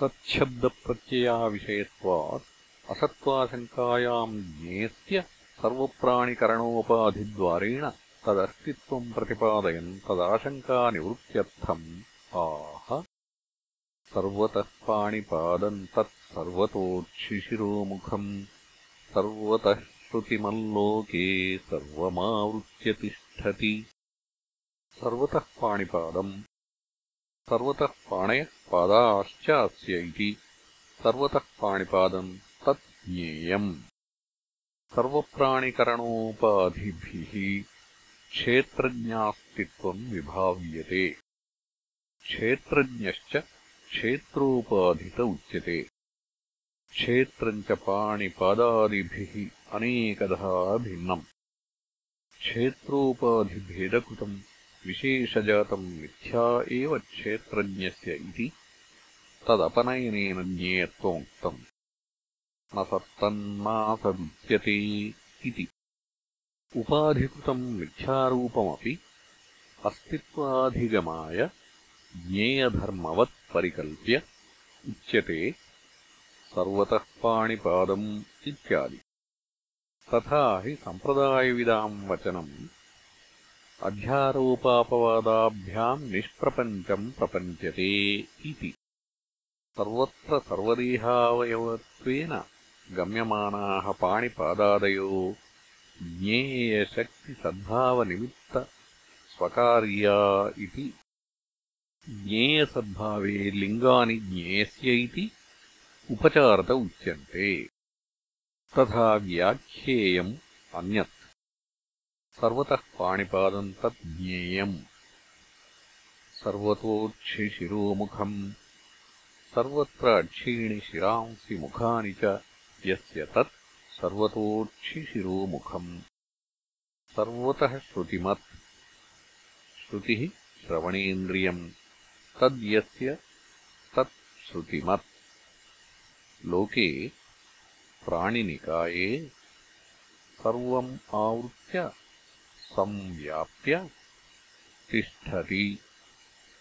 सच्छब्दप्रत्ययाविषयत्वात् असत्त्वाशङ्कायाम् ज्ञेयस्य सर्वप्राणिकरणोपाधिद्वारेण तदस्तित्वम् प्रतिपादयन् तदाशङ्कानिवृत्त्यर्थम् आह। सर्वतः पाणिपादम् तत् सर्वतोच्छिशिरोमुखम् सर्वतः श्रुतिमल्लोके सर्वमावृत्य तिष्ठति। सर्वतः पाणिपादम् सर्वतः पाणयः पादाश्च अस्य इति सर्वतः पाणिपादम् तत् ज्ञेयम्। सर्वप्राणिकरणोपाधिभिः क्षेत्रज्ञास्तित्वम् विभाव्यते। क्षेत्रज्ञश्च क्षेत्रोपाधित उच्यते। क्षेत्रम् च पाणिपादादिभिः अनेकधा भिन्नम्। क्षेत्रोपाधिभेदकृतम् विशेषजातम् मिथ्या एव क्षेत्रज्ञस्य इति तदपनयनेन ज्ञेयत्वमुक्तम्। न सत्तन्नासदुच्यते इति। उपाधिकृतम् मिथ्यारूपमपि अस्तित्वाधिगमाय ज्ञेयधर्मवत् परिकल्प्य उच्यते सर्वतः पाणिपादम् इत्यादि। तथा हि सम्प्रदायविदाम् वचनम् अध्यारोपापवादाभ्याम् निष्प्रपञ्चम् प्रपञ्चते इति। सर्वत्र सर्वदेहावयवत्वेन गम्यमानाः पाणिपादादयो ज्ञेयशक्तिसद्भावनिमित्तस्वकार्या इति। ज्ञेयसद्भावे लिङ्गानि ज्ञेयस्य इति उपचारत उच्यन्ते। तथा व्याख्येयम् अन्यत् सर्वतः पाणिपादम् तत् ज्ञेयम् सर्वतोक्षिशिरोमुखम् सर्वत्र अक्षीणि शिरांसि मुखानि च यस्य तत् सर्वतोक्षिशिरोमुखम् सर्वतः श्रुतिमत्। श्रुतिः श्रवणेन्द्रियम्। तद्यस्य तत् श्रुतिमत्। लोके प्राणिनिकाये सर्वम् आवृत्य संव्याप्य तिष्ठति।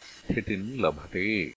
स्थितिम् लभते